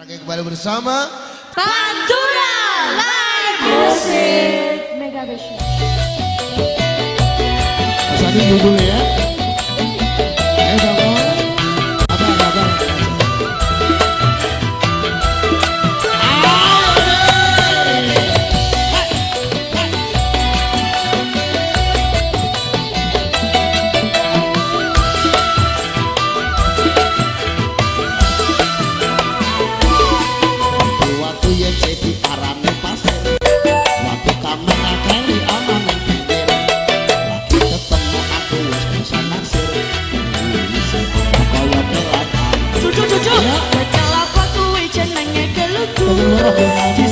Terakhir kembali bersama Pantura Live Music Mega Vision. Satu judulnya. Gracias.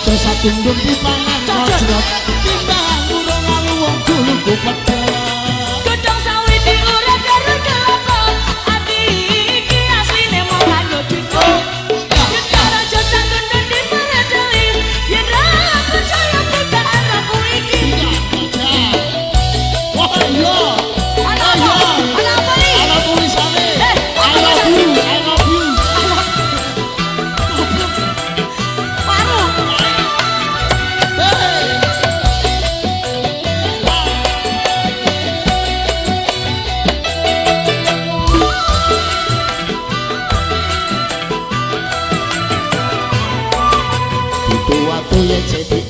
Kau tersatung dong di pangan kosrot Kita ngurang wong gulung Tua tu je će biti